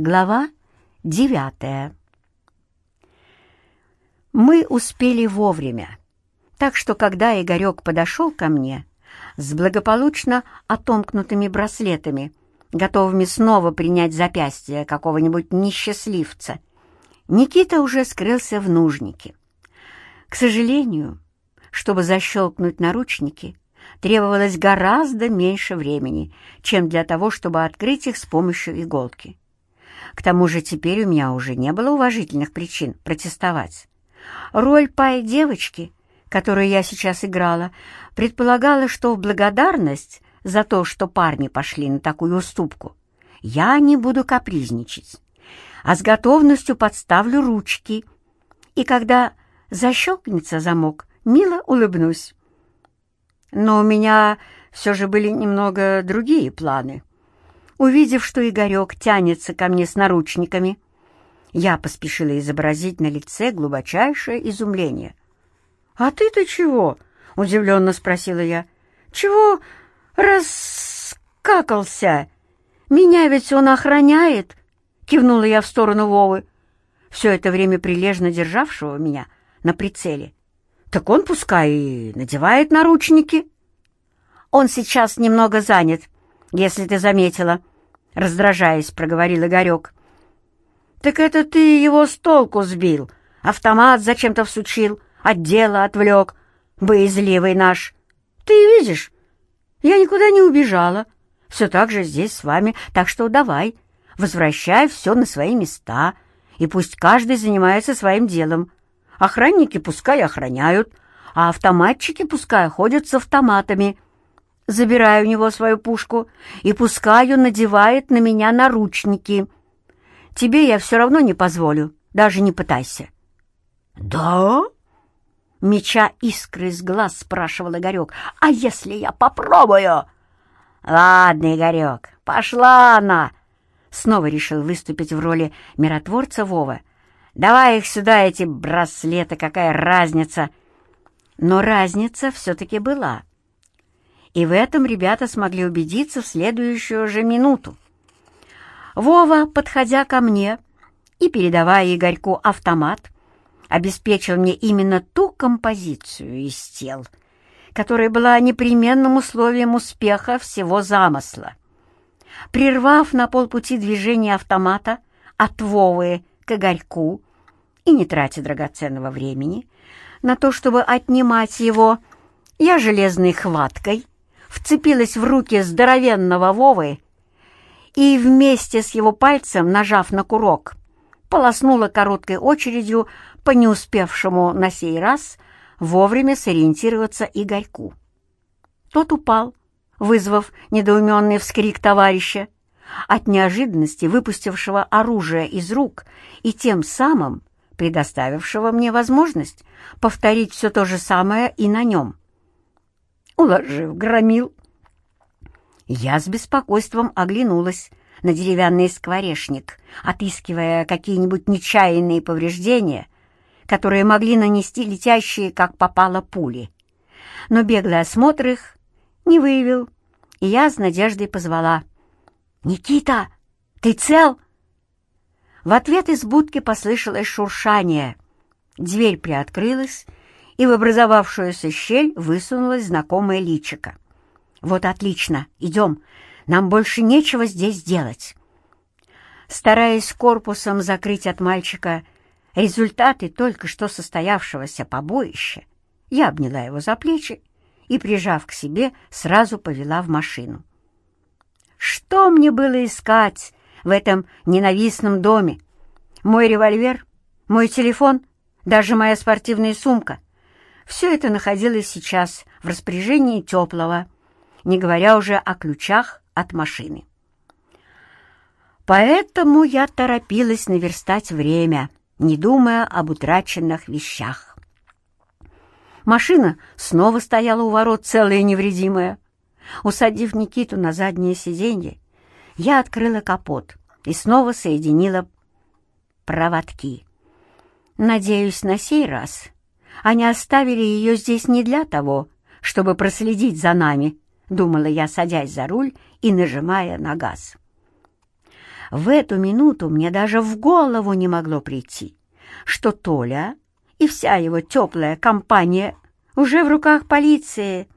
Глава девятая. Мы успели вовремя, так что когда Игорек подошел ко мне с благополучно отомкнутыми браслетами, готовыми снова принять запястье какого-нибудь несчастливца, Никита уже скрылся в нужнике. К сожалению, чтобы защелкнуть наручники, требовалось гораздо меньше времени, чем для того, чтобы открыть их с помощью иголки. К тому же теперь у меня уже не было уважительных причин протестовать. Роль пай-девочки, которую я сейчас играла, предполагала, что в благодарность за то, что парни пошли на такую уступку, я не буду капризничать, а с готовностью подставлю ручки, и когда защелкнется замок, мило улыбнусь. Но у меня все же были немного другие планы. Увидев, что Игорек тянется ко мне с наручниками, я поспешила изобразить на лице глубочайшее изумление. «А ты-то чего?» — удивленно спросила я. «Чего раскакался? Меня ведь он охраняет!» — кивнула я в сторону Вовы, все это время прилежно державшего меня на прицеле. «Так он пускай и надевает наручники». «Он сейчас немного занят, если ты заметила», — раздражаясь, проговорил Игорек. «Так это ты его с толку сбил, автомат зачем-то всучил, от дела отвлек, боязливый наш. Ты видишь, я никуда не убежала, все так же здесь с вами, так что давай, возвращай все на свои места, и пусть каждый занимается своим делом. Охранники пускай охраняют, а автоматчики пускай ходят с автоматами» забираю у него свою пушку и пускай он надевает на меня наручники. Тебе я все равно не позволю, даже не пытайся». «Да?» Меча искры из глаз спрашивал Игорек. «А если я попробую?» «Ладно, Игорек, пошла она!» Снова решил выступить в роли миротворца Вова. «Давай их сюда, эти браслеты, какая разница!» Но разница все-таки была. И в этом ребята смогли убедиться в следующую же минуту. Вова, подходя ко мне и передавая Игорьку автомат, обеспечил мне именно ту композицию из тел, которая была непременным условием успеха всего замысла. Прервав на полпути движение автомата от Вовы к Игорьку и не тратя драгоценного времени на то, чтобы отнимать его, я железной хваткой вцепилась в руки здоровенного Вовы и вместе с его пальцем, нажав на курок, полоснула короткой очередью по не успевшему на сей раз вовремя сориентироваться Игорьку. Тот упал, вызвав недоуменный вскрик товарища, от неожиданности выпустившего оружие из рук и тем самым предоставившего мне возможность повторить все то же самое и на нем. Уложив громил, я с беспокойством оглянулась на деревянный скворечник, отыскивая какие-нибудь нечаянные повреждения, которые могли нанести летящие, как попало, пули. Но беглый осмотр их не выявил, и я с надеждой позвала. «Никита, ты цел?» В ответ из будки послышалось шуршание. Дверь приоткрылась, и в образовавшуюся щель высунулась знакомая личика. «Вот отлично, идем. Нам больше нечего здесь делать». Стараясь корпусом закрыть от мальчика результаты только что состоявшегося побоища, я обняла его за плечи и, прижав к себе, сразу повела в машину. Что мне было искать в этом ненавистном доме? Мой револьвер, мой телефон, даже моя спортивная сумка — все это находилось сейчас в распоряжении теплого, не говоря уже о ключах от машины. Поэтому я торопилась наверстать время, не думая об утраченных вещах. Машина снова стояла у ворот целая и невредимая. Усадив Никиту на заднее сиденье, я открыла капот и снова соединила проводки. Надеюсь, на сей раз они оставили ее здесь не для того, чтобы проследить за нами, — думала я, садясь за руль и нажимая на газ. В эту минуту мне даже в голову не могло прийти, что Толя и вся его теплая компания уже в руках полиции,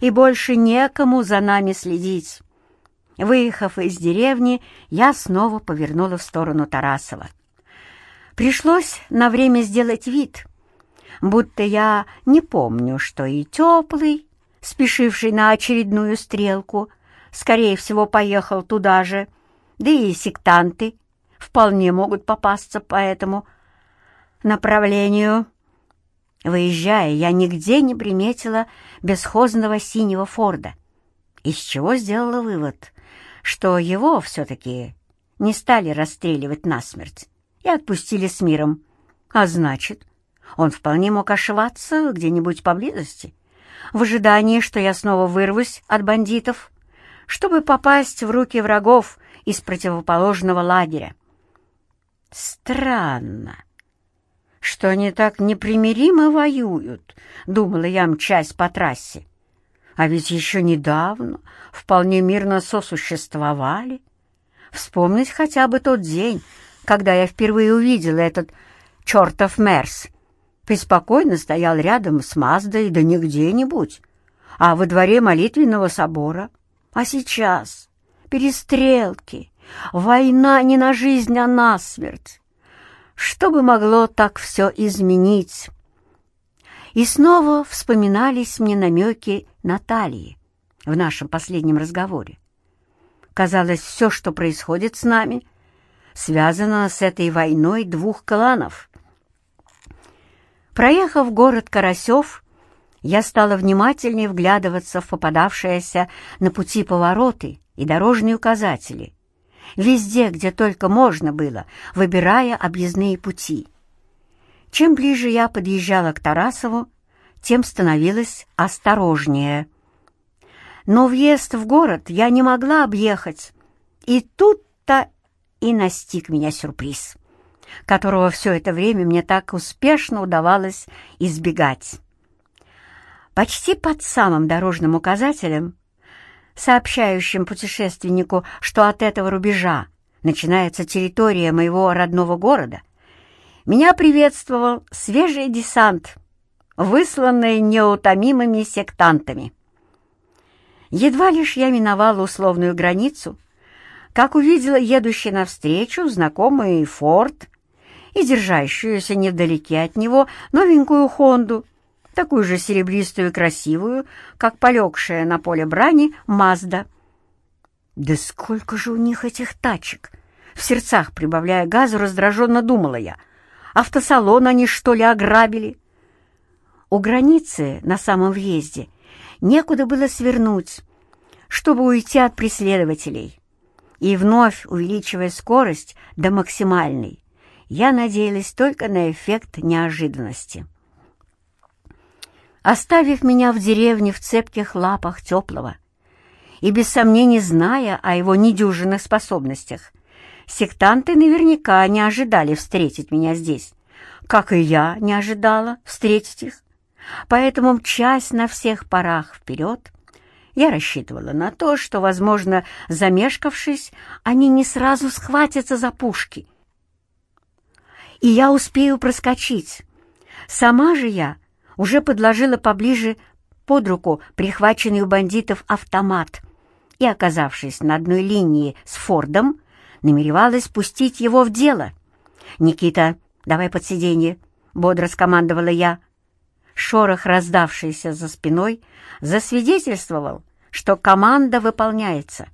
и больше некому за нами следить. Выехав из деревни, я снова повернула в сторону Тарасова. Пришлось на время сделать вид, будто я не помню, что и теплый, спешивший на очередную стрелку, скорее всего, поехал туда же, да и сектанты вполне могут попасться по этому направлению. Выезжая, я нигде не приметила бесхозного синего Форда, из чего сделала вывод, что его все-таки не стали расстреливать насмерть и отпустили с миром. А значит, он вполне мог ошиваться где-нибудь поблизости, в ожидании, что я снова вырвусь от бандитов, чтобы попасть в руки врагов из противоположного лагеря. Странно, что они так непримиримо воюют, думала я, мчась по трассе. А ведь еще недавно вполне мирно сосуществовали. Вспомнить хотя бы тот день, когда я впервые увидела этот чертов Мерс. Преспокойно стоял рядом с Маздой, да не где-нибудь, а во дворе молитвенного собора. А сейчас перестрелки, война не на жизнь, а на смерть. Что бы могло так все изменить? И снова вспоминались мне намеки Натальи в нашем последнем разговоре. Казалось, все, что происходит с нами — связана с этой войной двух кланов. Проехав город Карасев, я стала внимательнее вглядываться в попадавшиеся на пути повороты и дорожные указатели, везде, где только можно было, выбирая объездные пути. Чем ближе я подъезжала к Тарасову, тем становилась осторожнее. Но въезд в город я не могла объехать, и тут-то и настиг меня сюрприз, которого все это время мне так успешно удавалось избегать. Почти под самым дорожным указателем, сообщающим путешественнику, что от этого рубежа начинается территория моего родного города, меня приветствовал свежий десант, высланный неутомимыми сектантами. Едва лишь я миновала условную границу, как увидела едущий навстречу знакомый Форд и держащуюся невдалеке от него новенькую Хонду, такую же серебристую и красивую, как полегшая на поле брани Мазда. «Да сколько же у них этих тачек!» В сердцах, прибавляя газу, раздраженно думала я. «Автосалон они, что ли, ограбили?» У границы, на самом въезде, некуда было свернуть, чтобы уйти от преследователей и вновь увеличивая скорость до максимальной, я надеялась только на эффект неожиданности. Оставив меня в деревне в цепких лапах теплого и без сомнений зная о его недюжинных способностях, сектанты наверняка не ожидали встретить меня здесь, как и я не ожидала встретить их. Поэтому, мчась на всех парах вперед, я рассчитывала на то, что, возможно, замешкавшись, они не сразу схватятся за пушки. И я успею проскочить. Сама же я уже подложила поближе под руку прихваченный у бандитов автомат и, оказавшись на одной линии с Фордом, намеревалась пустить его в дело. «Никита, давай под сиденье», — бодро скомандовала я. Шорох, раздавшийся за спиной, засвидетельствовал, что команда выполняется.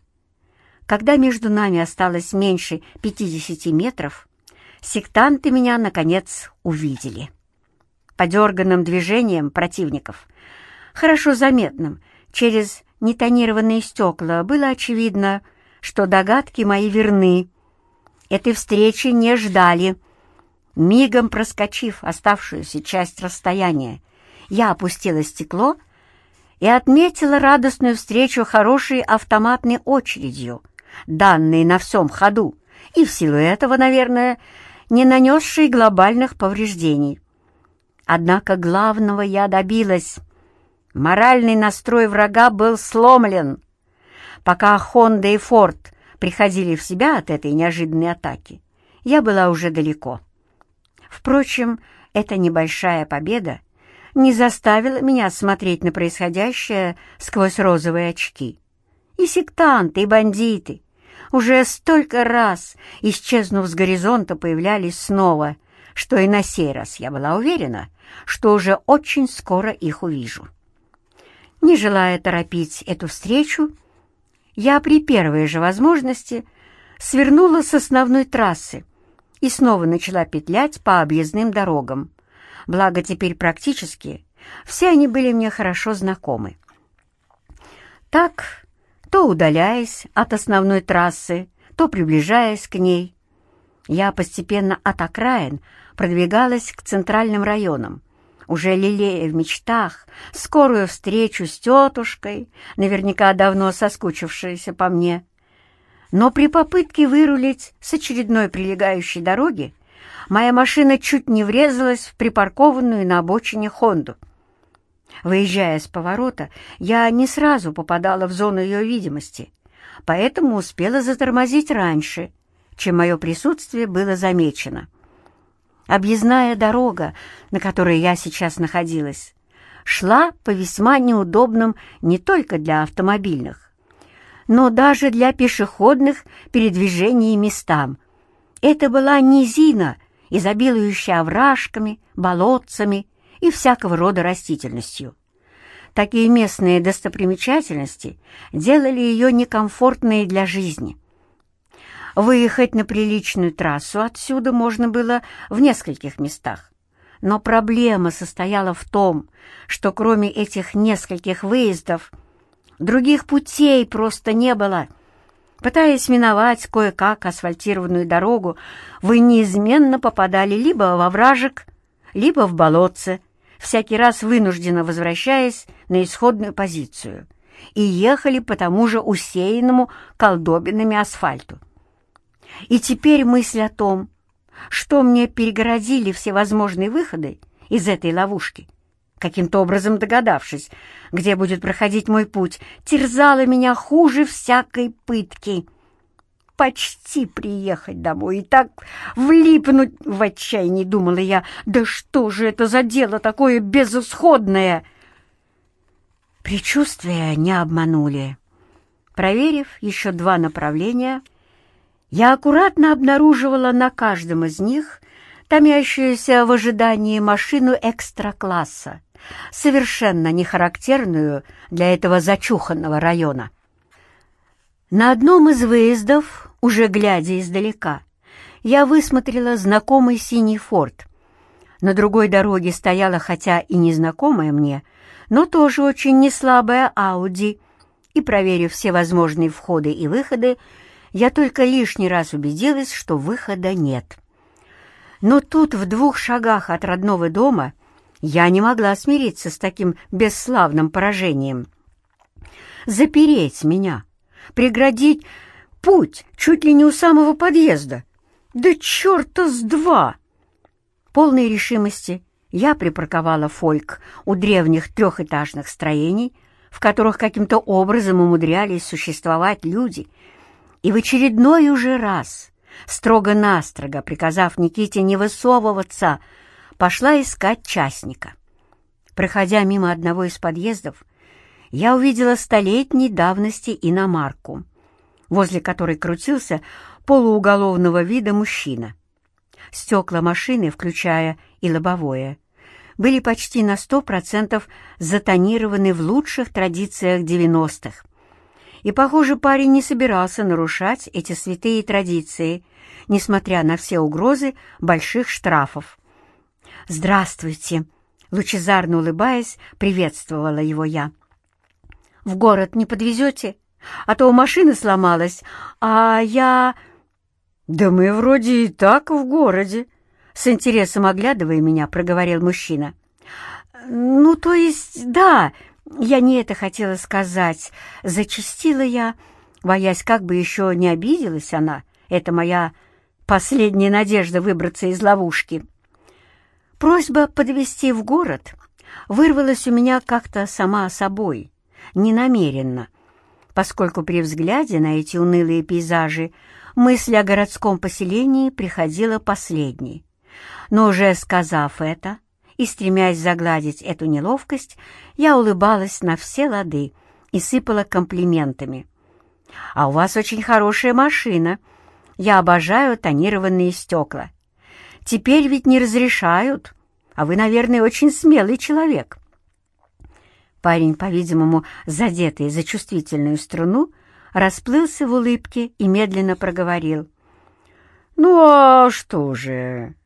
Когда между нами осталось меньше 50 метров, сектанты меня, наконец, увидели. Подерганным движением противников, хорошо заметным, через нетонированные стекла, было очевидно, что догадки мои верны. Этой встречи не ждали. Мигом проскочив оставшуюся часть расстояния, я опустила стекло — и отметила радостную встречу хорошей автоматной очередью, данной на всем ходу, и в силу этого, наверное, не нанесшей глобальных повреждений. Однако главного я добилась. Моральный настрой врага был сломлен. Пока Хонда и Форд приходили в себя от этой неожиданной атаки, я была уже далеко. Впрочем, эта небольшая победа не заставила меня смотреть на происходящее сквозь розовые очки. И сектанты, и бандиты уже столько раз, исчезнув с горизонта, появлялись снова, что и на сей раз я была уверена, что уже очень скоро их увижу. Не желая торопить эту встречу, я при первой же возможности свернула с основной трассы и снова начала петлять по объездным дорогам. Благо теперь практически все они были мне хорошо знакомы. Так, то удаляясь от основной трассы, то приближаясь к ней, я постепенно от окраин продвигалась к центральным районам, уже лелея в мечтах скорую встречу с тетушкой, наверняка давно соскучившейся по мне. Но при попытке вырулить с очередной прилегающей дороги моя машина чуть не врезалась в припаркованную на обочине «Хонду». Выезжая с поворота, я не сразу попадала в зону ее видимости, поэтому успела затормозить раньше, чем мое присутствие было замечено. Объездная дорога, на которой я сейчас находилась, шла по весьма неудобным не только для автомобильных, но даже для пешеходных передвижений местам. Это была низина, изобилующая овражками, болотцами и всякого рода растительностью. Такие местные достопримечательности делали ее некомфортной для жизни. Выехать на приличную трассу отсюда можно было в нескольких местах. Но проблема состояла в том, что кроме этих нескольких выездов других путей просто не было. Пытаясь миновать кое-как асфальтированную дорогу, вы неизменно попадали либо во вражек, либо в болотце, всякий раз вынужденно возвращаясь на исходную позицию, и ехали по тому же усеянному колдобинами асфальту. И теперь мысль о том, что мне перегородили все возможные выходы из этой ловушки, каким-то образом догадавшись, где будет проходить мой путь, терзала меня хуже всякой пытки. Почти приехать домой и так влипнуть в отчаянии, думала я, да что же это за дело такое безысходное? Причувствия не обманули. Проверив еще два направления, я аккуратно обнаруживала на каждом из них томящуюся в ожидании машину экстра-класса, совершенно не характерную для этого зачуханного района. На одном из выездов, уже глядя издалека, я высмотрела знакомый синий форт. На другой дороге стояла, хотя и незнакомая мне, но тоже очень неслабая Ауди, и, проверив все возможные входы и выходы, я только лишний раз убедилась, что выхода нет. Но тут, в двух шагах от родного дома, я не могла смириться с таким бесславным поражением. Запереть меня, преградить путь чуть ли не у самого подъезда. Да черта с два! Полной решимости я припарковала фольк у древних трехэтажных строений, в которых каким-то образом умудрялись существовать люди — и в очередной уже раз, строго-настрого приказав Никите не высовываться, пошла искать частника. Проходя мимо одного из подъездов, я увидела столетней давности иномарку, возле которой крутился полууголовного вида мужчина. Стекла машины, включая и лобовое, были почти на сто процентов затонированы в лучших традициях девяностых. И, похоже, парень не собирался нарушать эти святые традиции, несмотря на все угрозы больших штрафов. «Здравствуйте!» — лучезарно улыбаясь, приветствовала его я. «В город не подвезете? А то у машины сломалась, а я...» «Да мы вроде и так в городе», — с интересом оглядывая меня, проговорил мужчина. «Ну, то есть, да, я не это хотела сказать. Зачастила я, боясь, как бы еще не обиделась она. Это моя последняя надежда выбраться из ловушки. Просьба подвести в город вырвалась у меня как-то сама собой, ненамеренно. поскольку при взгляде на эти унылые пейзажи мысль о городском поселении приходила последней. Но уже сказав это и стремясь загладить эту неловкость, я улыбалась на все лады и сыпала комплиментами. «А у вас очень хорошая машина. Я обожаю тонированные стекла. Теперь ведь не разрешают, а вы, наверное, очень смелый человек». Парень, по-видимому, задетый за чувствительную струну, расплылся в улыбке и медленно проговорил. «Ну а что же?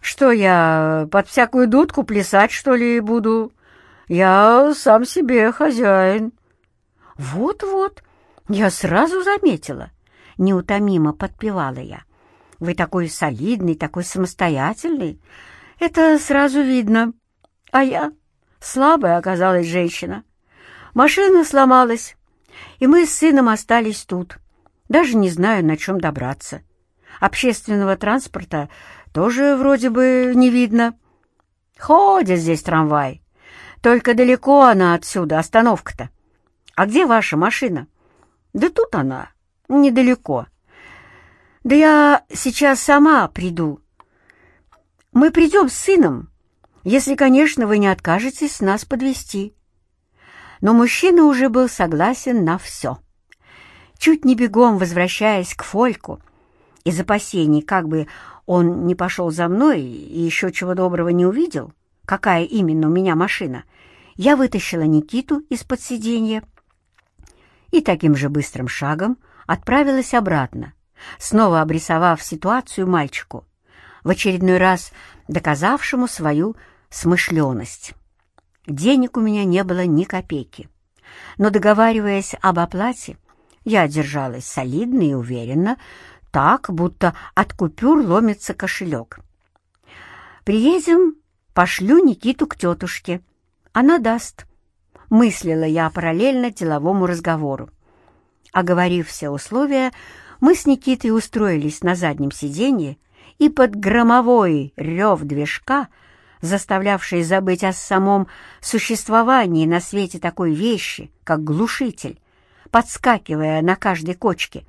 Что я под всякую дудку плясать, что ли, буду? Я сам себе хозяин». «Вот-вот, я сразу заметила», — неутомимо подпевала я. «Вы такой солидный, такой самостоятельный. Это сразу видно. А я Слабая оказалась женщина. Машина сломалась, и мы с сыном остались тут. Даже не знаю, на чем добраться. Общественного транспорта тоже вроде бы не видно. Ходит здесь трамвай. Только далеко она отсюда, остановка-то. А где ваша машина? Да тут она, недалеко. Да я сейчас сама приду. Мы придем с сыном, если, конечно, вы не откажетесь нас подвести. Но мужчина уже был согласен на все. Чуть не бегом возвращаясь к Фольку, из опасений, как бы он не пошел за мной и еще чего доброго не увидел, какая именно у меня машина, я вытащила Никиту из-под сиденья и таким же быстрым шагом отправилась обратно, снова обрисовав ситуацию мальчику, в очередной раз доказавшему свою смышленность. Денег у меня не было ни копейки, но, договариваясь об оплате, я держалась солидно и уверенно, так, будто от купюр ломится кошелек. «Приедем, пошлю Никиту к тетушке. Она даст», — мыслила я параллельно деловому разговору. Оговорив все условия, мы с Никитой устроились на заднем сиденье и под громовой рев движка — заставлявший забыть о самом существовании на свете такой вещи, как глушитель, подскакивая на каждой кочке,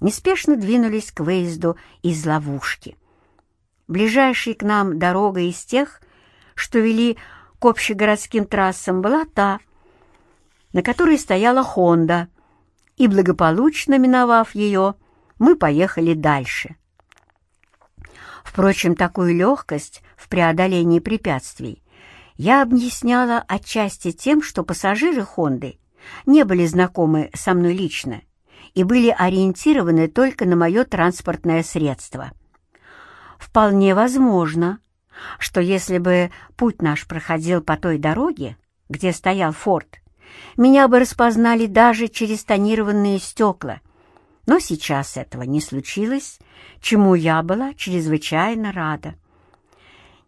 неспешно двинулись к выезду из ловушки. Ближайшей к нам дорога из тех, что вели к общегородским трассам, была та, на которой стояла «Хонда», и, благополучно миновав ее, мы поехали дальше. Впрочем, такую легкость в преодолении препятствий я объясняла отчасти тем, что пассажиры «Хонды» не были знакомы со мной лично и были ориентированы только на мое транспортное средство. Вполне возможно, что если бы путь наш проходил по той дороге, где стоял форт, меня бы распознали даже через тонированные стекла — но сейчас этого не случилось, чему я была чрезвычайно рада.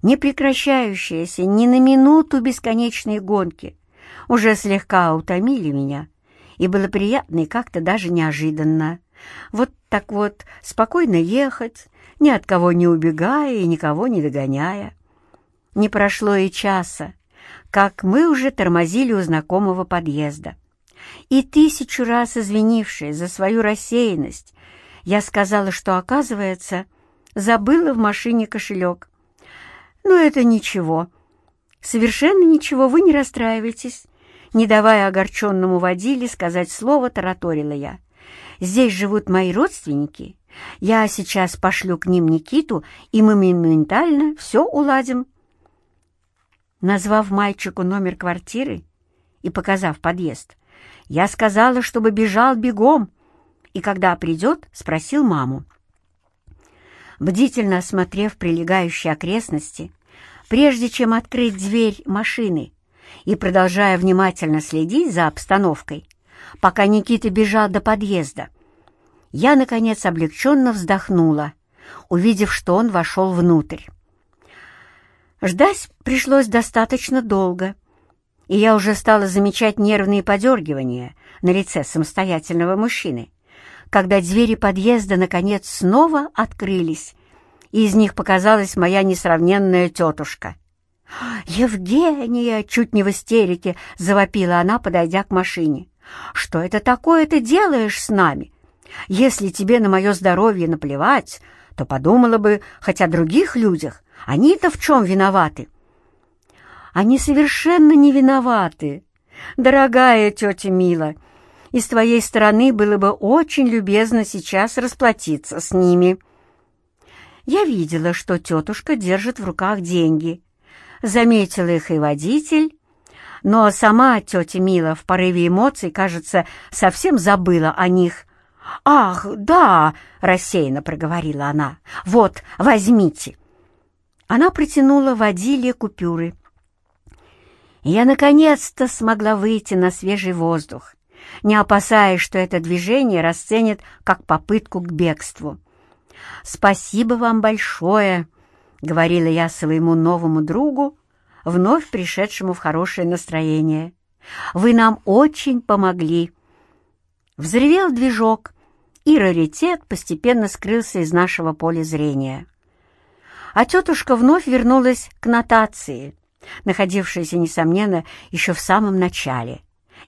Непрекращающиеся ни на минуту бесконечные гонки уже слегка утомили меня, и было приятно и как-то даже неожиданно. Вот так вот спокойно ехать, ни от кого не убегая и никого не догоняя. Не прошло и часа, как мы уже тормозили у знакомого подъезда и тысячу раз извинившись за свою рассеянность, я сказала, что, оказывается, забыла в машине кошелек. Но это ничего. Совершенно ничего, вы не расстраивайтесь. Не давая огорченному водиле сказать слово, тараторила я. Здесь живут мои родственники. Я сейчас пошлю к ним Никиту, и мы моментально все уладим. Назвав мальчику номер квартиры и показав подъезд, я сказала, чтобы бежал бегом, и когда придет, спросил маму. Бдительно осмотрев прилегающие окрестности, прежде чем открыть дверь машины и продолжая внимательно следить за обстановкой, пока Никита бежал до подъезда, я, наконец, облегченно вздохнула, увидев, что он вошел внутрь. Ждать пришлось достаточно долго — и я уже стала замечать нервные подергивания на лице самостоятельного мужчины, когда двери подъезда, наконец, снова открылись, и из них показалась моя несравненная тетушка. «Евгения!» — чуть не в истерике завопила она, подойдя к машине. Что это такое ты делаешь с нами? Если тебе на мое здоровье наплевать, то подумала бы хоть о других людях. Они-то в чем виноваты?» «Они совершенно не виноваты, дорогая тетя Мила, и с твоей стороны было бы очень любезно сейчас расплатиться с ними». Я видела, что тетушка держит в руках деньги. Заметила их и водитель, но сама тетя Мила в порыве эмоций, кажется, совсем забыла о них. «Ах, да!» — рассеянно проговорила она. «Вот, возьмите!» Она протянула водиле купюры. Я наконец-то смогла выйти на свежий воздух, не опасаясь, что это движение расценят как попытку к бегству. «Спасибо вам большое», — говорила я своему новому другу, вновь пришедшему в хорошее настроение. «Вы нам очень помогли». Взревел движок, и раритет постепенно скрылся из нашего поля зрения. А тетушка вновь вернулась к нотации, находившейся, несомненно, еще в самом начале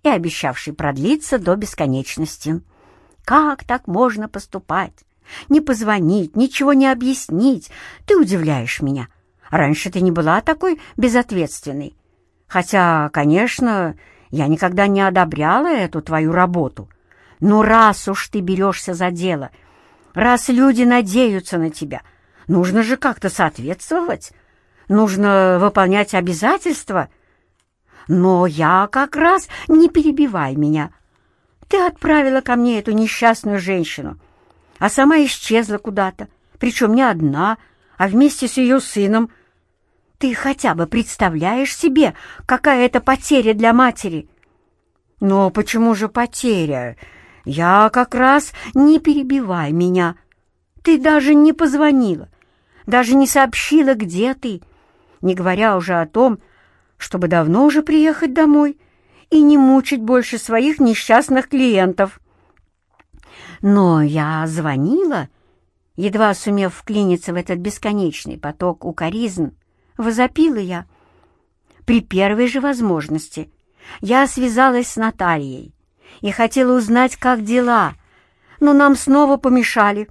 и обещавшей продлиться до бесконечности. Как так можно поступать? Не позвонить, ничего не объяснить. Ты удивляешь меня. Раньше ты не была такой безответственной. Хотя, конечно, я никогда не одобряла эту твою работу. Но раз уж ты берешься за дело, раз люди надеются на тебя, нужно же как-то соответствовать. Нужно выполнять обязательства. Но я как раз... Не перебивай меня. Ты отправила ко мне эту несчастную женщину — а сама исчезла куда-то, причем не одна, а вместе с ее сыном. Ты хотя бы представляешь себе, какая это потеря для матери? Но почему же потеря? Я как раз не перебивай меня. Ты даже не позвонила, даже не сообщила, где ты, не говоря уже о том, чтобы давно уже приехать домой и не мучить больше своих несчастных клиентов. Но я звонила, едва сумев вклиниться в этот бесконечный поток укоризн, возопила я. При первой же возможности я связалась с Натальей и хотела узнать, как дела, но нам снова помешали.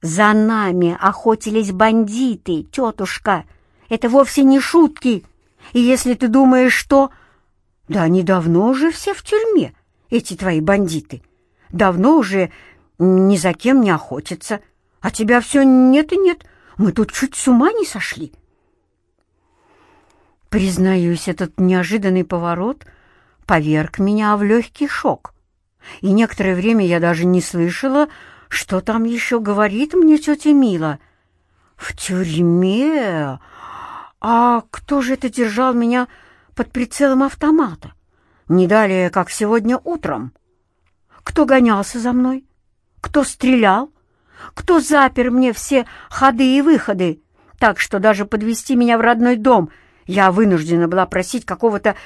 «За нами охотились бандиты, тетушка. Это вовсе не шутки. И если ты думаешь, что...» «Да они давно уже все в тюрьме, эти твои бандиты давно уже ни за кем не охотится, а тебя все нет и нет. Мы тут чуть с ума не сошли. Признаюсь, этот неожиданный поворот поверг меня в легкий шок. И некоторое время я даже не слышала, что там еще говорит мне тетя Мила. В тюрьме? А кто же это держал меня под прицелом автомата? Не далее, как сегодня утром. Кто гонялся за мной? Кто стрелял? Кто запер мне все ходы и выходы, так что даже подвести меня в родной дом я вынуждена была просить какого-то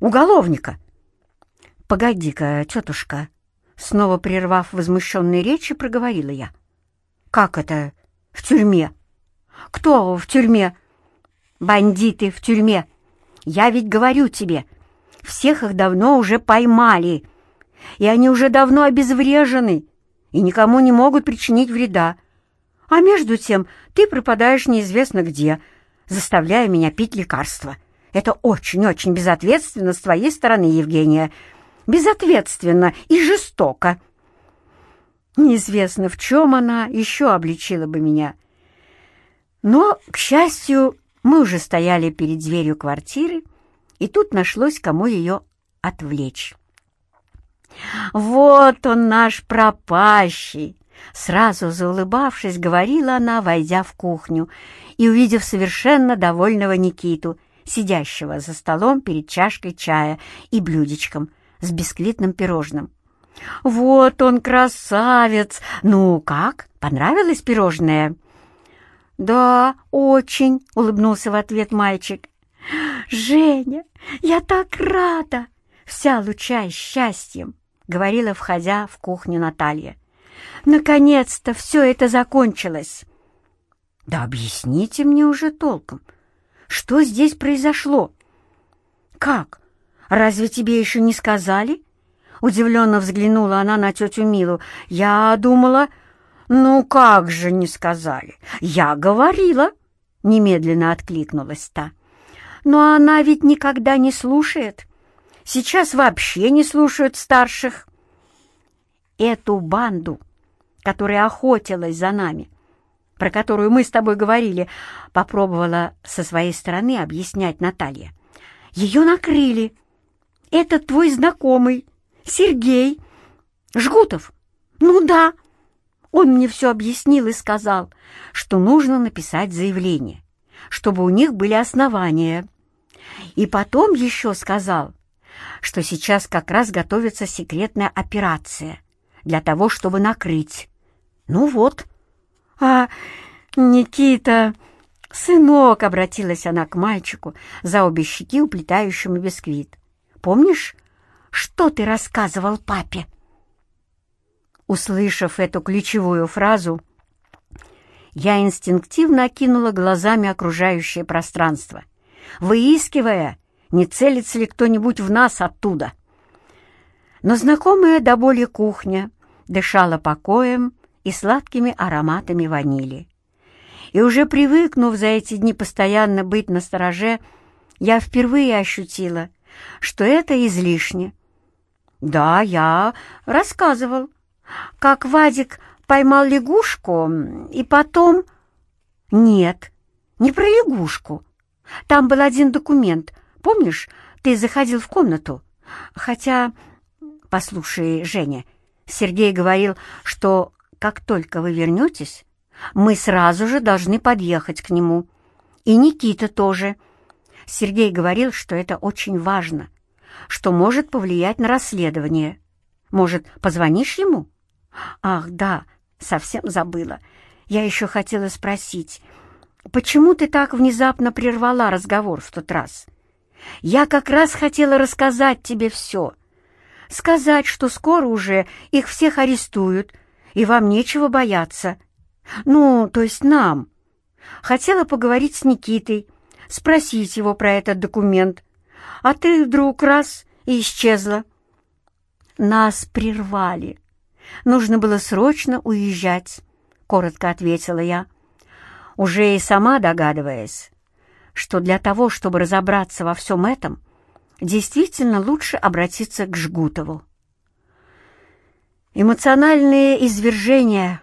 уголовника? «Погоди-ка, тетушка!» Снова прервав возмущенные речи, проговорила я. «Как это в тюрьме? Кто в тюрьме? Бандиты в тюрьме! Я ведь говорю тебе, всех их давно уже поймали!» и они уже давно обезврежены и никому не могут причинить вреда. А между тем ты пропадаешь неизвестно где, заставляя меня пить лекарства. Это очень-очень безответственно с твоей стороны, Евгения. Безответственно и жестоко. Неизвестно, в чем она еще обличила бы меня. Но, к счастью, мы уже стояли перед дверью квартиры, и тут нашлось, кому ее отвлечь. «Вот он наш пропащий!» Сразу заулыбавшись, говорила она, войдя в кухню и увидев совершенно довольного Никиту, сидящего за столом перед чашкой чая и блюдечком с бисквитным пирожным. «Вот он, красавец! Ну как, понравилось пирожное?» «Да, очень», — улыбнулся в ответ мальчик. «Женя, я так рада!» Вся лучаясь счастьем, — говорила, входя в кухню Наталья. «Наконец-то все это закончилось!» «Да объясните мне уже толком, что здесь произошло?» «Как? Разве тебе еще не сказали?» Удивленно взглянула она на тетю Милу. «Я думала...» «Ну как же не сказали? Я говорила!» Немедленно откликнулась та. «Но она ведь никогда не слушает. Сейчас вообще не слушают старших». Эту банду, которая охотилась за нами, про которую мы с тобой говорили, попробовала со своей стороны объяснять Наталья. Ее накрыли. Это твой знакомый, Сергей. Жгутов. Ну да. Он мне все объяснил и сказал, что нужно написать заявление, чтобы у них были основания. И потом еще сказал, что сейчас как раз готовится секретная операция для того, чтобы накрыть. Ну вот. А Никита... «Сынок!» — обратилась она к мальчику, за обе щеки уплетающему бисквит. «Помнишь, что ты рассказывал папе?» Услышав эту ключевую фразу, я инстинктивно окинула глазами окружающее пространство, выискивая, не целится ли кто-нибудь в нас оттуда. Но знакомая до боли кухня дышала покоем и сладкими ароматами ванили. И уже привыкнув за эти дни постоянно быть на стороже, я впервые ощутила, что это излишне. Да, я рассказывал, как Вадик поймал лягушку, и потом... Нет, не про лягушку. Там был один документ. Помнишь, ты заходил в комнату? Хотя, послушай, Женя, Сергей говорил, что как только вы вернетесь, мы сразу же должны подъехать к нему. И Никита тоже. Сергей говорил, что это очень важно, что может повлиять на расследование. Может, позвонишь ему? Ах, да, совсем забыла. Я еще хотела спросить, почему ты так внезапно прервала разговор в тот раз? Я как раз хотела рассказать тебе все. Сказать, что скоро уже их всех арестуют, и вам нечего бояться. Ну, то есть нам. Хотела поговорить с Никитой, спросить его про этот документ. А ты вдруг раз и исчезла. Нас прервали. Нужно было срочно уезжать, коротко ответила я, уже и сама догадываясь, что для того, чтобы разобраться во всем этом, действительно лучше обратиться к Жгутову. Эмоциональные извержения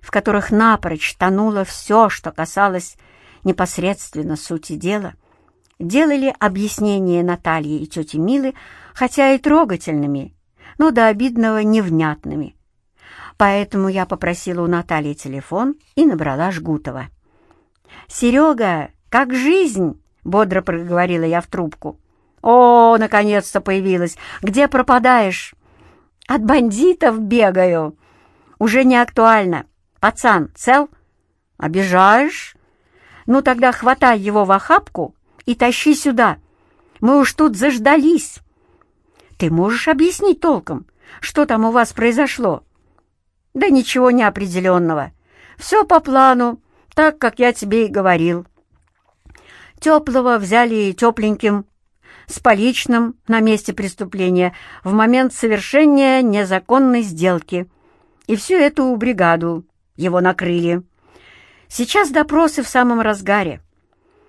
в которых напрочь тонуло все, что касалось непосредственно сути дела, делали объяснения Натальи и тети Милы, хотя и трогательными, но до обидного невнятными. Поэтому я попросила у Натальи телефон и набрала Жгутова. «Серега, как жизнь?» — бодро проговорила я в трубку. «О, наконец-то появилась! Где пропадаешь?» «От бандитов бегаю!» «Уже не актуально. «Пацан, цел? Обижаешь? Ну тогда хватай его в охапку и тащи сюда. Мы уж тут заждались. Ты можешь объяснить толком, что там у вас произошло?» «Да ничего неопределенного. Все по плану, так, как я тебе и говорил. Теплого взяли тепленьким, с поличным на месте преступления в момент совершения незаконной сделки. И всю эту бригаду его накрыли. Сейчас допросы в самом разгаре.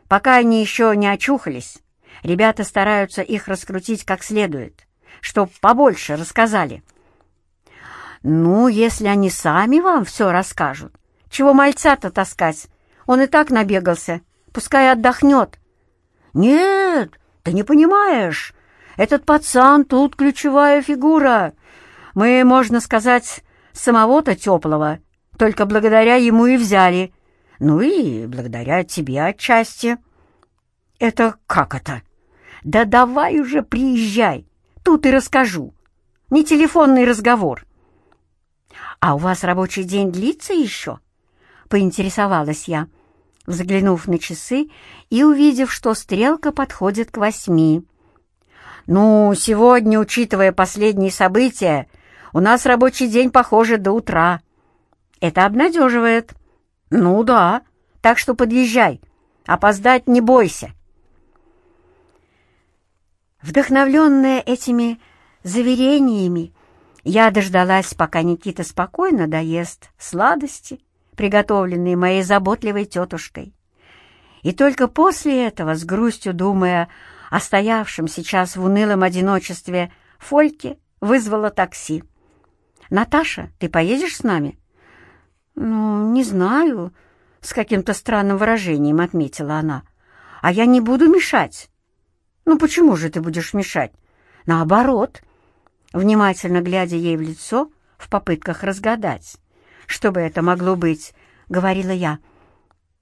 Пока они еще не очухались, ребята стараются их раскрутить как следует, чтоб побольше рассказали. Ну, если они сами вам все расскажут, чего мальца-то таскать? Он и так набегался, пускай отдохнет. Нет, ты не понимаешь, этот пацан тут ключевая фигура. Мы, можно сказать, самого-то теплого только благодаря ему и взяли. Ну и благодаря тебе отчасти. Это как это? Да давай уже приезжай, тут и расскажу. Не телефонный разговор. А у вас рабочий день длится еще? Поинтересовалась я, взглянув на часы и увидев, что стрелка подходит к восьми. «Ну, сегодня, учитывая последние события, у нас рабочий день, похоже, до утра», это обнадеживает. Ну да, так что подъезжай. Опоздать не бойся. Вдохновленная этими заверениями, я дождалась, пока Никита спокойно доест сладости, приготовленные моей заботливой тетушкой. И только после этого, с грустью думая о стоявшем сейчас в унылом одиночестве Фольке, вызвала такси. «Наташа, ты поедешь с нами?» «Ну, не знаю», — с каким-то странным выражением отметила она. «А я не буду мешать». «Ну почему же ты будешь мешать?» «Наоборот», внимательно глядя ей в лицо в попытках разгадать, что бы это могло быть, говорила я.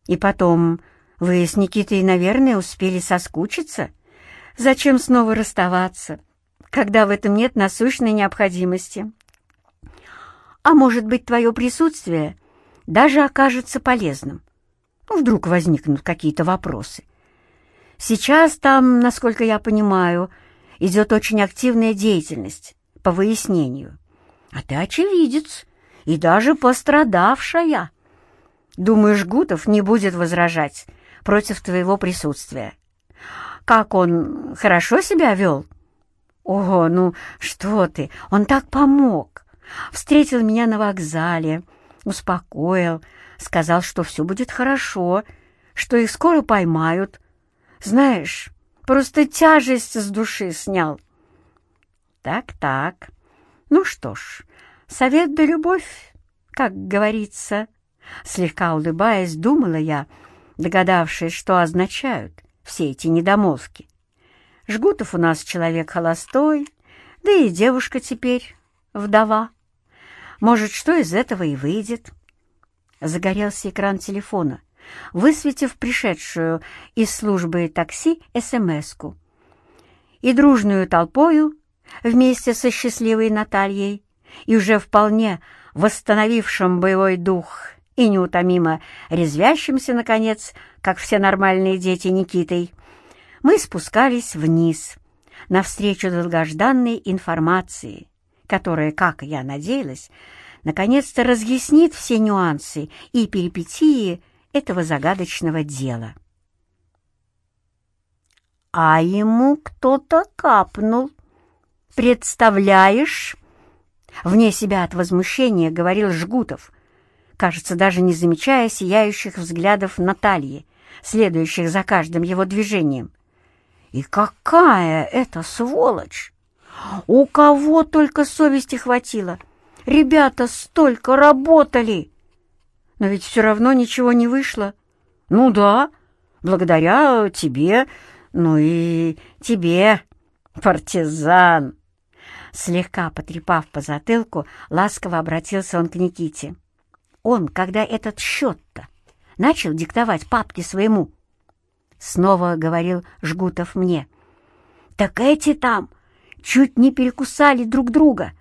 «И потом, вы с Никитой, наверное, успели соскучиться? Зачем снова расставаться, когда в этом нет насущной необходимости?» «А может быть, твое присутствие даже окажется полезным?» Ну, вдруг возникнут какие-то вопросы. Сейчас там, насколько я понимаю, идет очень активная деятельность по выяснению. А ты очевидец и даже пострадавшая. Думаешь, Гутов не будет возражать против твоего присутствия? Как он хорошо себя вел? Ого, ну что ты, он так помог. Встретил меня на вокзале, успокоил, сказал, что все будет хорошо, что их скоро поймают, знаешь, просто тяжесть с души снял. Так-так. Ну что ж, совет да любовь, как говорится. Слегка улыбаясь, думала я, догадавшись, что означают все эти недомолвки. Жгутов у нас человек холостой, да и девушка теперь вдова. Может, что из этого и выйдет. Загорелся экран телефона высветив пришедшую из службы такси СМС-ку. И дружную толпою, вместе со счастливой Натальей, и уже вполне восстановившим боевой дух и неутомимо резвящимся, наконец, как все нормальные дети Никитой, мы спускались вниз, навстречу долгожданной информации, которая, как я надеялась, наконец-то разъяснит все нюансы и перипетии этого загадочного дела. А ему кто-то капнул. Представляешь? Вне себя от возмущения говорил Жгутов, кажется, даже не замечая сияющих взглядов Натальи, следующих за каждым его движением. И какая это сволочь! У кого только совести хватило! Ребята столько работали! Но ведь все равно ничего не вышло. Ну да, благодаря тебе, ну и тебе, партизан. Слегка потрепав по затылку, ласково обратился он к Никите. Он, когда этот счет-то начал диктовать папке своему, снова говорил Жгутов мне. Так эти там чуть не перекусали друг друга.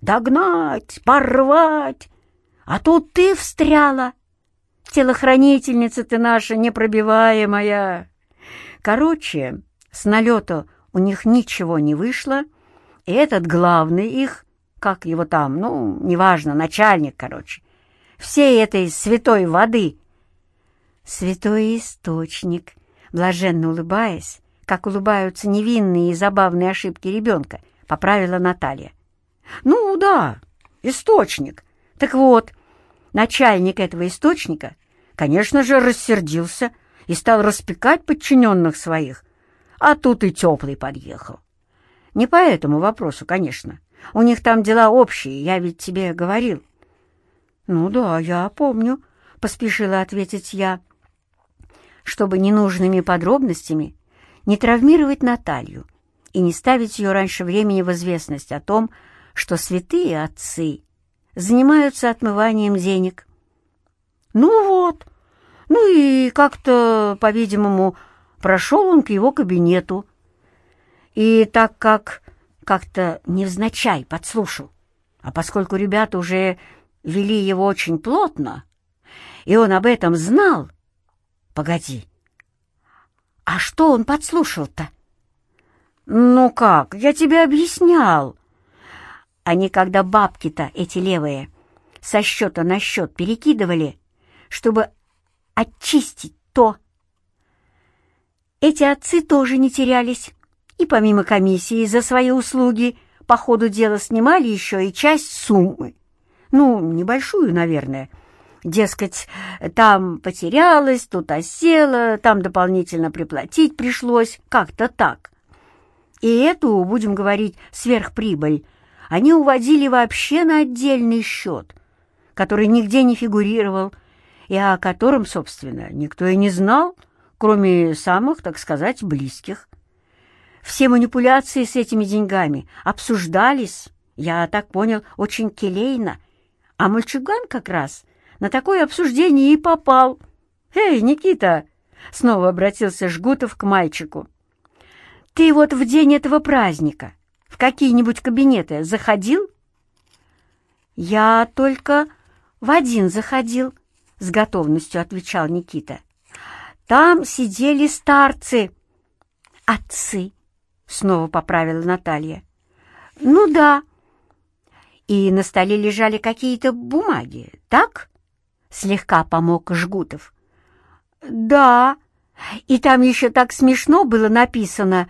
Догнать, порвать, а тут ты встряла. Телохранительница ты наша непробиваемая. Короче, с налета у них ничего не вышло, и этот главный их, как его там, ну, неважно, начальник, короче, всей этой святой воды. Святой источник, блаженно улыбаясь, как улыбаются невинные и забавные ошибки ребенка, поправила Наталья. «Ну да, источник. Так вот, Начальник этого источника, конечно же, рассердился и стал распекать подчиненных своих, а тут и теплый подъехал. Не по этому вопросу, конечно. У них там дела общие, я ведь тебе говорил. Ну да, я помню, — поспешила ответить я, чтобы ненужными подробностями не травмировать Наталью и не ставить ее раньше времени в известность о том, что святые отцы занимаются отмыванием денег. Ну вот, ну и как-то, по-видимому, прошел он к его кабинету. И так как как-то невзначай подслушал, а поскольку ребята уже вели его очень плотно, и он об этом знал... Погоди, а что он подслушал-то? Ну как, я тебе объяснял. Они, когда бабки-то эти левые со счета на счет перекидывали, чтобы очистить то. Эти отцы тоже не терялись И помимо комиссии за свои услуги по ходу дела снимали еще и часть суммы. Ну, небольшую, наверное. Дескать, там потерялась, тут осела, там дополнительно приплатить пришлось, как-то так. И эту, будем говорить, сверхприбыль они уводили вообще на отдельный счет, который нигде не фигурировал и о котором, собственно, никто и не знал, кроме самых, так сказать, близких. Все манипуляции с этими деньгами обсуждались, я так понял, очень келейно, а мальчуган как раз на такое обсуждение и попал. «Эй, Никита!» — снова обратился Жгутов к мальчику. «Ты вот в день этого праздника в какие-нибудь кабинеты заходил?» «Я только в один заходил», — с готовностью отвечал Никита. «Там сидели старцы». «Отцы», — снова поправила Наталья. «Ну да». «И на столе лежали какие-то бумаги, так?» — слегка помог Жгутов. «Да, и там еще так смешно было написано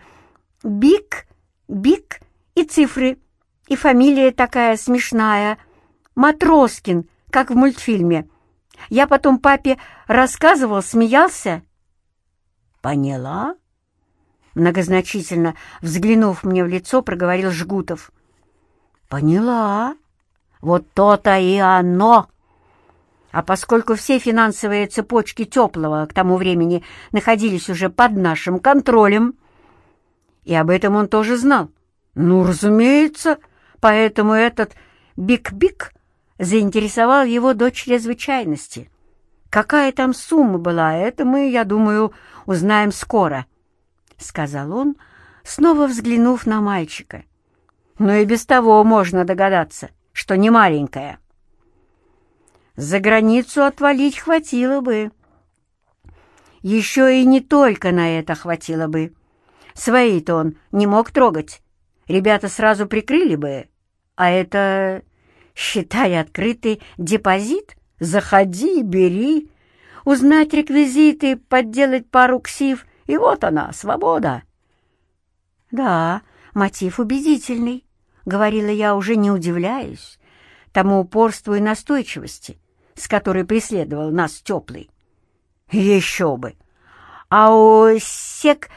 «Бик, Бик и цифры, и фамилия такая смешная, Матроскин, как в мультфильме. Я потом папе рассказывал, смеялся. «Поняла?» Многозначительно, взглянув мне в лицо, проговорил Жгутов. «Поняла. Вот то-то и оно!» А поскольку все финансовые цепочки теплого к тому времени находились уже под нашим контролем, и об этом он тоже знал, ну, разумеется, поэтому этот Бик-Бик заинтересовал его до чрезвычайности. Какая там сумма была, это мы, я думаю, узнаем скоро, — сказал он, снова взглянув на мальчика. Но и без того можно догадаться, что не маленькая. За границу отвалить хватило бы. Еще и не только на это хватило бы. Свои-то он не мог трогать. Ребята сразу прикрыли бы. А это Считай открытый депозит, заходи, бери, узнать реквизиты, подделать пару ксив, и вот она, свобода. Да, мотив убедительный, говорила я, уже не удивляюсь тому упорству и настойчивости, с которой преследовал нас теплый. Еще бы! А у сек...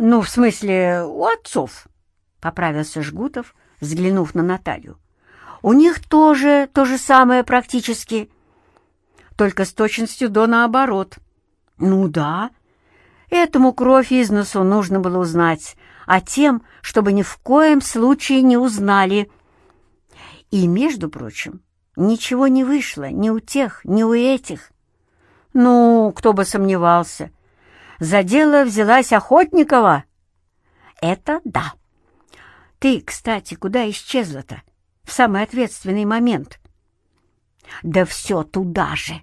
Ну, в смысле, у отцов, — поправился Жгутов, взглянув на Наталью. У них тоже то же самое практически, только с точностью до наоборот. Ну да, этому кровь из носу нужно было узнать, а тем, чтобы ни в коем случае не узнали. И, между прочим, ничего не вышло ни у тех, ни у этих. Ну, кто бы сомневался. За дело взялась Охотникова. Это да. Ты, кстати, куда исчезла-то? в самый ответственный момент. Да все туда же.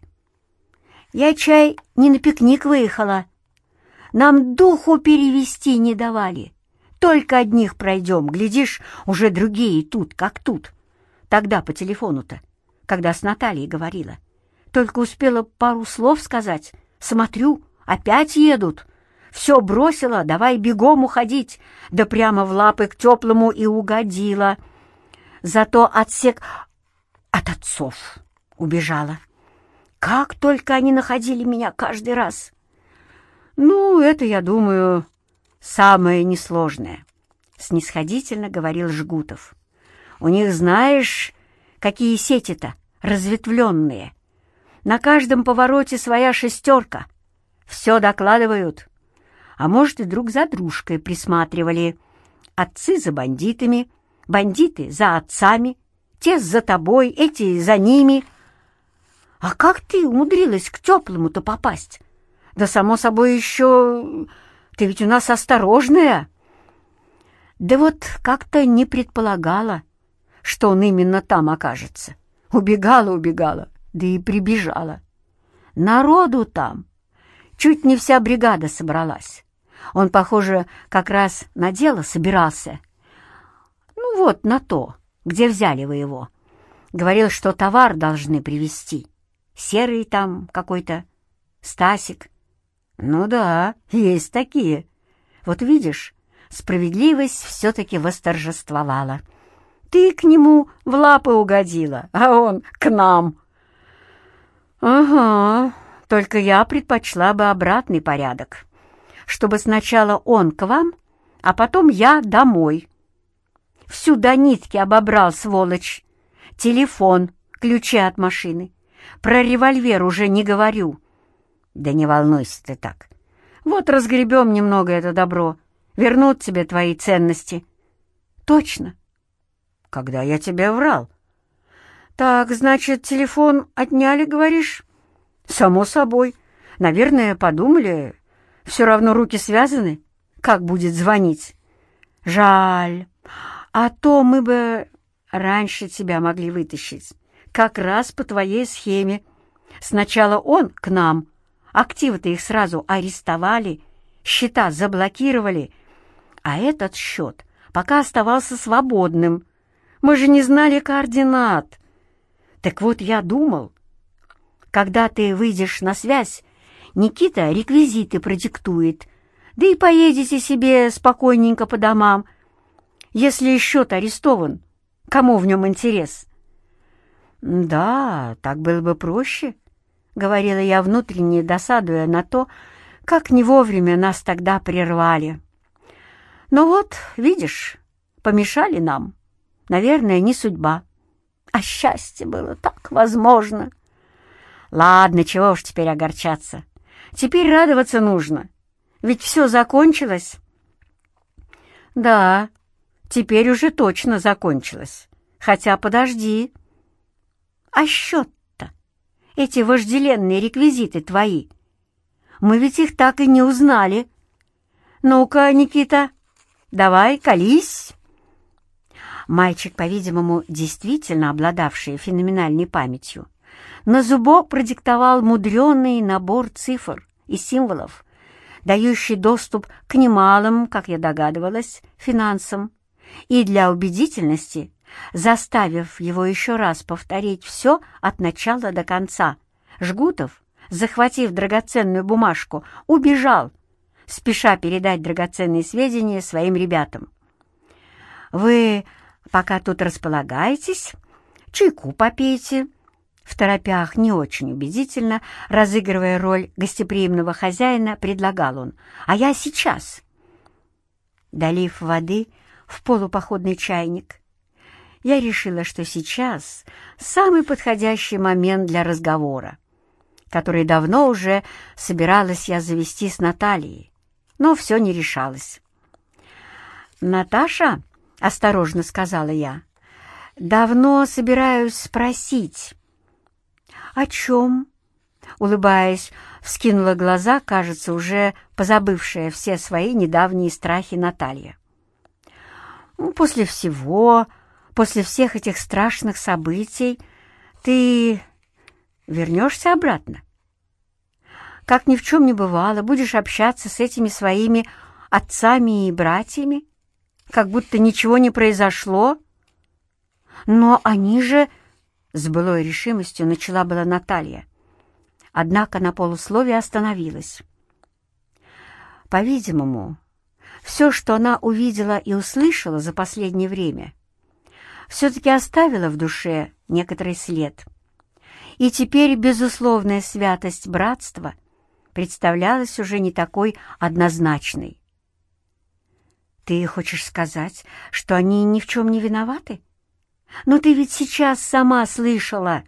Я чай не на пикник выехала. Нам духу перевести не давали. Только одних пройдем, глядишь, уже другие тут, как тут. Тогда по телефону-то, когда с Натальей говорила. Только успела пару слов сказать. Смотрю, опять едут. Все бросила, давай бегом уходить. Да прямо в лапы к теплому и угодила. Зато отсек от отцов убежала. Как только они находили меня каждый раз. Ну, это, я думаю, самое несложное, — снисходительно говорил Жгутов. У них, знаешь, какие сети-то разветвленные. На каждом повороте своя шестерка. Все докладывают. А может, и друг за дружкой присматривали. Отцы за бандитами, Бандиты за отцами, те за тобой, эти за ними. А как ты умудрилась к теплому-то попасть? Да, само собой, еще... Ты ведь у нас осторожная. Да вот как-то не предполагала, что он именно там окажется. Убегала, убегала, да и прибежала. Народу там. Чуть не вся бригада собралась. Он, похоже, как раз на дело собирался — вот на то, где взяли вы его. Говорил, что товар должны привезти. Серый там какой-то, Стасик. Ну да, есть такие. Вот видишь, справедливость все-таки восторжествовала. Ты к нему в лапы угодила, а он к нам. Ага, только я предпочла бы обратный порядок, чтобы сначала он к вам, а потом я домой. Всю до нитки обобрал, сволочь. Телефон, ключи от машины. Про револьвер уже не говорю. Да не волнуйся ты так. Вот разгребем немного это добро. Вернут тебе твои ценности. Точно. Когда я тебе врал? Так, значит, телефон отняли, говоришь? Само собой. Наверное, подумали. Все равно руки связаны. Как будет звонить? Жаль. А то мы бы раньше тебя могли вытащить. Как раз по твоей схеме. Сначала он к нам. Активы-то их сразу арестовали, счета заблокировали, а этот счет пока оставался свободным. Мы же не знали координат. Так вот, я думал, когда ты выйдешь на связь, Никита реквизиты продиктует, да и поедете себе спокойненько по домам, если счет арестован, кому в нем интерес? Да, так было бы проще, — говорила я внутренне, досадуя на то, как не вовремя нас тогда прервали. Но вот, видишь, помешали нам. Наверное, не судьба. А счастье было так возможно. Ладно, чего уж теперь огорчаться. Теперь радоваться нужно. Ведь все закончилось. Да, Теперь уже точно закончилось. Хотя подожди. А счет-то? Эти вожделенные реквизиты твои. Мы ведь их так и не узнали. Ну-ка, Никита, давай, колись. Мальчик, по-видимому, действительно обладавший феноменальной памятью, на зубок продиктовал мудреный набор цифр и символов, дающий доступ к немалым, как я догадывалась, финансам и для убедительности, заставив его еще раз повторить все от начала до конца, Жгутов, захватив драгоценную бумажку, убежал, спеша передать драгоценные сведения своим ребятам. «Вы пока тут располагаетесь, чайку попейте», в торопях не очень убедительно, разыгрывая роль гостеприимного хозяина, предлагал он. «А я сейчас». Долив воды, в полупоходный чайник. Я решила, что сейчас самый подходящий момент для разговора, который давно уже собиралась я завести с Натальей, но все не решалось. «Наташа», — осторожно сказала я, — «давно собираюсь спросить». «О чем?» Улыбаясь, вскинула глаза, кажется, уже позабывшая все свои недавние страхи Наталья. Ну, после всего, после всех этих страшных событий, ты вернешься обратно? Как ни в чем не бывало, будешь общаться с этими своими отцами и братьями, как будто ничего не произошло? Но они же... С былой решимостью начала была Наталья. Однако на полусловие остановилась. По-видимому, все, что она увидела и услышала за последнее время, все-таки оставило в душе некоторый след. И теперь безусловная святость братства представлялась уже не такой однозначной. «Ты хочешь сказать, что они ни в чем не виноваты? Но ты ведь сейчас сама слышала.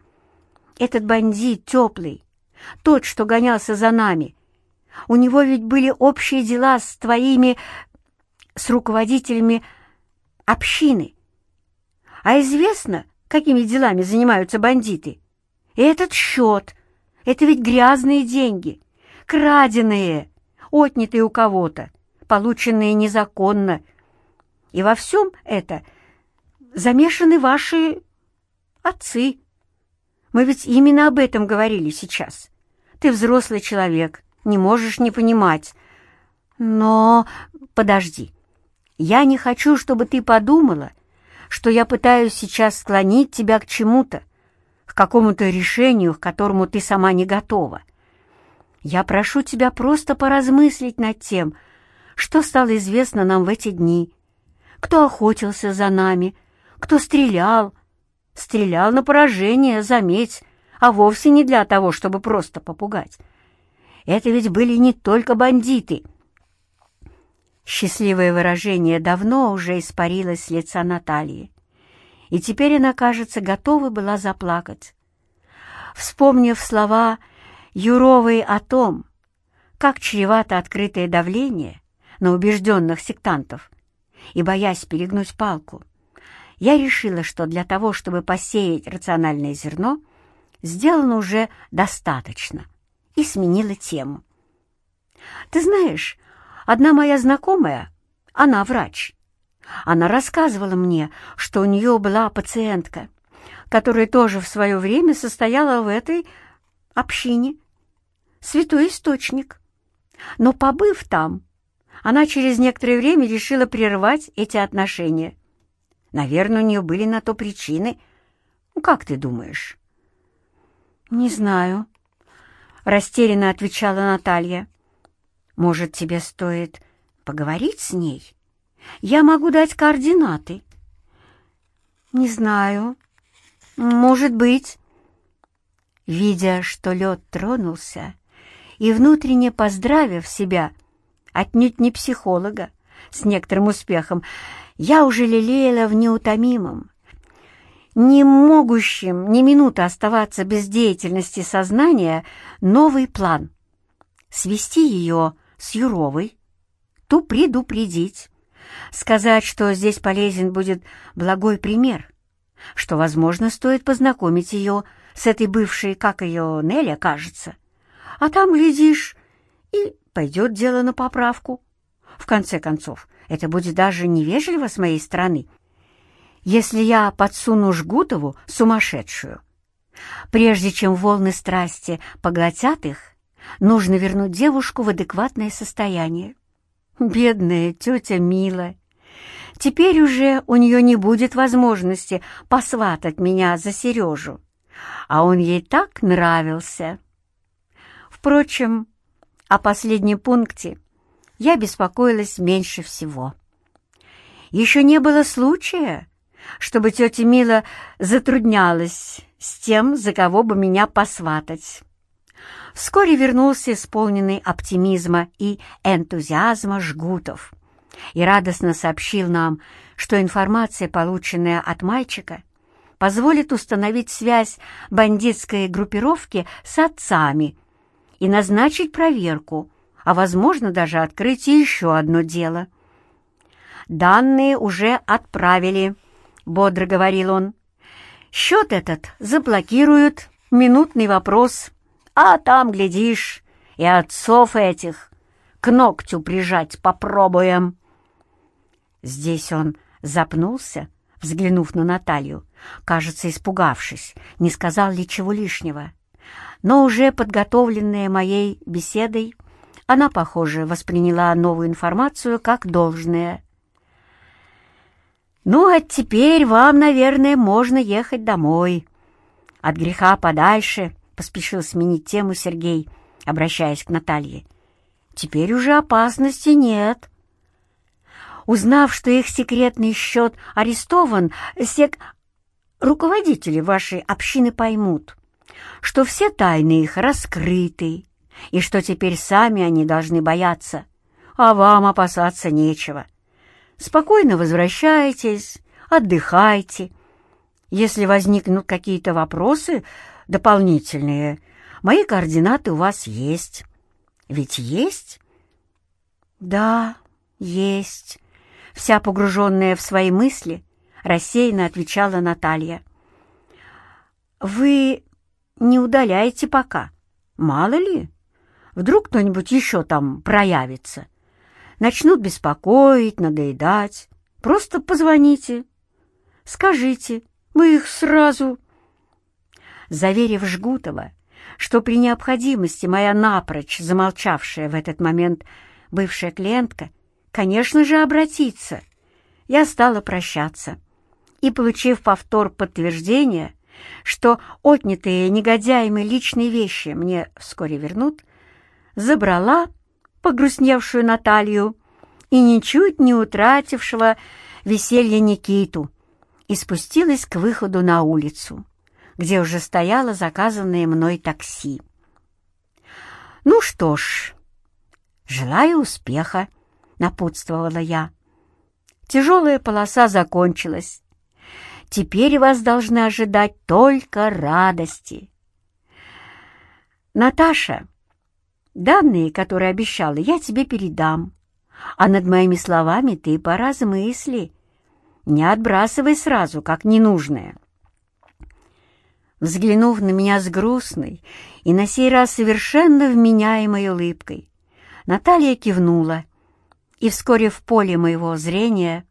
Этот бандит теплый, тот, что гонялся за нами, у него ведь были общие дела с твоими с руководителями общины. А известно, какими делами занимаются бандиты. И этот счет — это ведь грязные деньги, краденые, отнятые у кого-то, полученные незаконно. И во всем это замешаны ваши отцы. Мы ведь именно об этом говорили сейчас. Ты взрослый человек, не можешь не понимать. Но подожди. Я не хочу, чтобы ты подумала, что я пытаюсь сейчас склонить тебя к чему-то, к какому-то решению, к которому ты сама не готова. Я прошу тебя просто поразмыслить над тем, что стало известно нам в эти дни, кто охотился за нами, кто стрелял. Стрелял на поражение, заметь, а вовсе не для того, чтобы просто попугать. Это ведь были не только бандиты. Счастливое выражение давно уже испарилось с лица Натальи, и теперь она, кажется, готова была заплакать. Вспомнив слова Юровой о том, как чревато открытое давление на убежденных сектантов, и боясь перегнуть палку, я решила, что для того, чтобы посеять рациональное зерно, сделано уже достаточно, и сменила тему. Ты знаешь, одна моя знакомая, она врач, она рассказывала мне, что у нее была пациентка, которая тоже в свое время состояла в этой общине. Святой источник. Но, побыв там, она через некоторое время решила прервать эти отношения. Наверное, у нее были на то причины. Ну, как ты думаешь? «Не знаю», — растерянно отвечала Наталья. «Может, тебе стоит поговорить с ней? Я могу дать координаты». «Не знаю. Может быть». Видя, что лед тронулся, и внутренне поздравив себя, отнюдь не психолога, с некоторым успехом, я уже лелеяла в неутомимом, не могущим ни минуты оставаться без деятельности сознания, новый план — свести ее с Юровой, ту предупредить, сказать, что здесь полезен будет благой пример, что, возможно, стоит познакомить ее с этой бывшей, как ее Неля, кажется, а там, глядишь, и пойдет дело на поправку. В конце концов, это будет даже невежливо с моей стороны — если я подсуну Жгутову сумасшедшую. Прежде чем волны страсти поглотят их, нужно вернуть девушку в адекватное состояние. Бедная тетя Мила. Теперь уже у нее не будет возможности посватать меня за Сережу, а он ей так нравился. Впрочем, о последнем пункте я беспокоилась меньше всего. Еще не было случая, чтобы тетя Мила затруднялась с тем, за кого бы меня посватать. Вскоре вернулся исполненный оптимизма и энтузиазма Жгутов и радостно сообщил нам, что информация, полученная от мальчика, позволит установить связь бандитской группировки с отцами и назначить проверку, а, возможно, даже открыть еще одно дело. Данные уже отправили бодро говорил он. «Счет этот заблокируют, минутный вопрос, а там, глядишь, и отцов этих к ногтю прижать попробуем». Здесь он запнулся, взглянув на Наталью, кажется, испугавшись, не сказал ли чего лишнего. Но уже подготовленная моей беседой, она, похоже, восприняла новую информацию как должное — «Ну, а теперь вам, наверное, можно ехать домой. От греха подальше», — поспешил сменить тему Сергей, обращаясь к Наталье. «Теперь уже опасности нет». Узнав, что их секретный счет арестован, сек... руководители вашей общины поймут, что все тайны их раскрыты, и что теперь сами они должны бояться, а вам опасаться нечего. Спокойно возвращайтесь, отдыхайте. Если возникнут какие-то вопросы дополнительные, мои координаты у вас есть. Ведь есть? Да, есть. Вся погруженная в свои мысли, рассеянно отвечала Наталья. Вы не удаляете пока. Мало ли, вдруг кто-нибудь еще там проявится начнут беспокоить, надоедать, просто позвоните. Скажите, мы их сразу... Заверив Жгутова, что при необходимости моя напрочь замолчавшая в этот момент бывшая клиентка, конечно же, обратится, я стала прощаться и, получив повтор подтверждения, что отнятые негодяями личные вещи мне вскоре вернут, забрала погрустневшую Наталью и ничуть не утратившего веселья Никиту, и спустилась к выходу на улицу, где уже стояло заказанное мной такси. «Ну что ж, желаю успеха», — напутствовала я. «Тяжелая полоса закончилась. Теперь вас должны ожидать только радости». «Наташа, данные, которые обещала, я тебе передам, а над моими словами ты поразмысли. Не отбрасывай сразу, как ненужное». Взглянув на меня с грустной и на сей раз совершенно вменяемой улыбкой, Наталья кивнула, и вскоре в поле моего зрения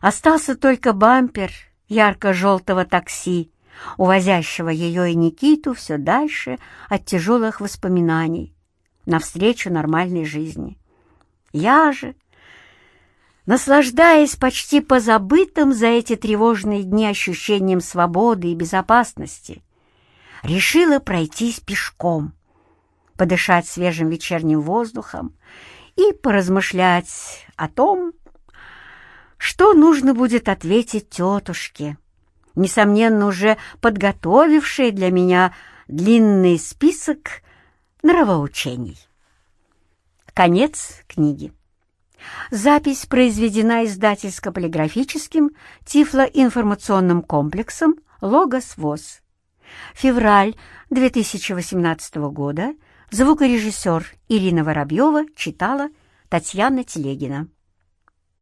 остался только бампер ярко-желтого такси, увозящего ее и Никиту все дальше от тяжелых воспоминаний, навстречу нормальной жизни. Я же, наслаждаясь почти позабытым за эти тревожные дни ощущением свободы и безопасности, решила пройтись пешком, подышать свежим вечерним воздухом и поразмышлять о том, что нужно будет ответить тетушке, несомненно, уже подготовившей для меня длинный список нравоучений. Конец книги. Запись произведена издательско-полиграфическим тифлоинформационным комплексом «Логос ВОЗ». Февраль 2018 года. Звукорежиссер Ирина Воробьева читала Татьяна Телегина.